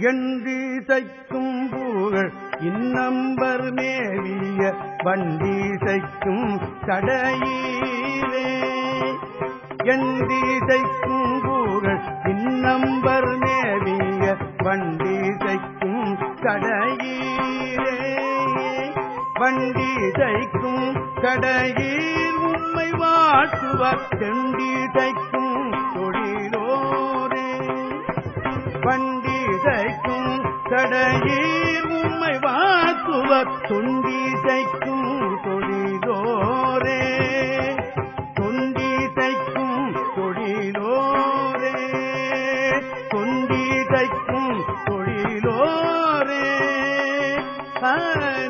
எண்டி தைக்கும் பூகள் இன்னம்பர் மேவிய வண்டி தைக்கும் கடையிலே எண்டி தைக்கும் பூகள் இன்னம்பர் மேவிய வண்டி தைக்கும் கடையிலே வண்டி தைக்கும் கடையில் உண்மை வாழ்த்துவர் செண்டி தைக்கும் துண்டிசைக்கும் தடையீர் கடையில் உண்மை வாழ்த்துவர். தொண்டி தொழிலோரே. துண்டிசைக்கும் தொழிலோரே. துண்டிசைக்கும் தொழிலோரே. ஆன